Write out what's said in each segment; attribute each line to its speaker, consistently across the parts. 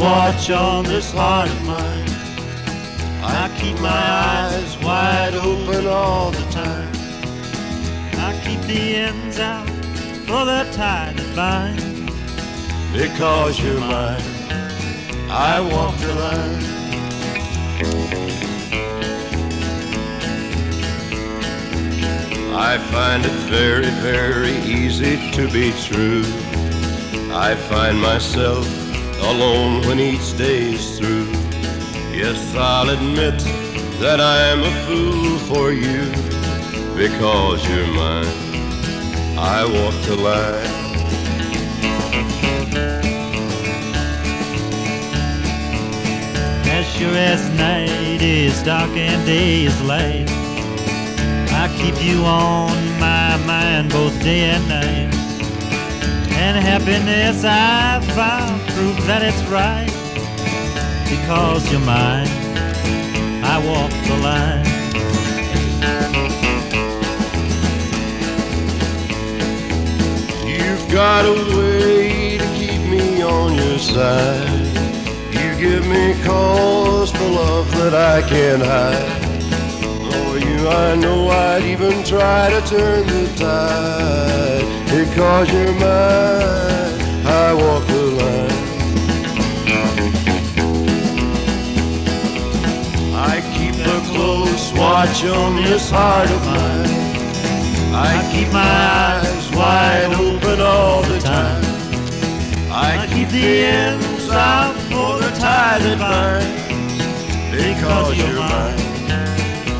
Speaker 1: watch on this heart of mine. I keep my eyes wide open all the time.
Speaker 2: I keep the ends out for the tie that binds.
Speaker 1: Because you're mine, I walk the line. I find it very, very easy to be true. I find myself alone when each day is through. Yes, I'll admit that I'm a fool for you because you're mine. I walk the line.
Speaker 2: As sure as night is dark and day is light, I keep you on my mind both day and night. And happiness I found proves that it's right. Because you're mine, I walk the line.
Speaker 1: You've got a way to keep me on your side. You give me cause for love that I can't hide. I know I'd even try to turn the tide. Because you're mine, I walk the line. I keep a close watch on this heart of mine. I keep my eyes wide open all the time. I keep the ends out for the tie that binds. Because you're mine,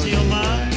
Speaker 1: was your mind.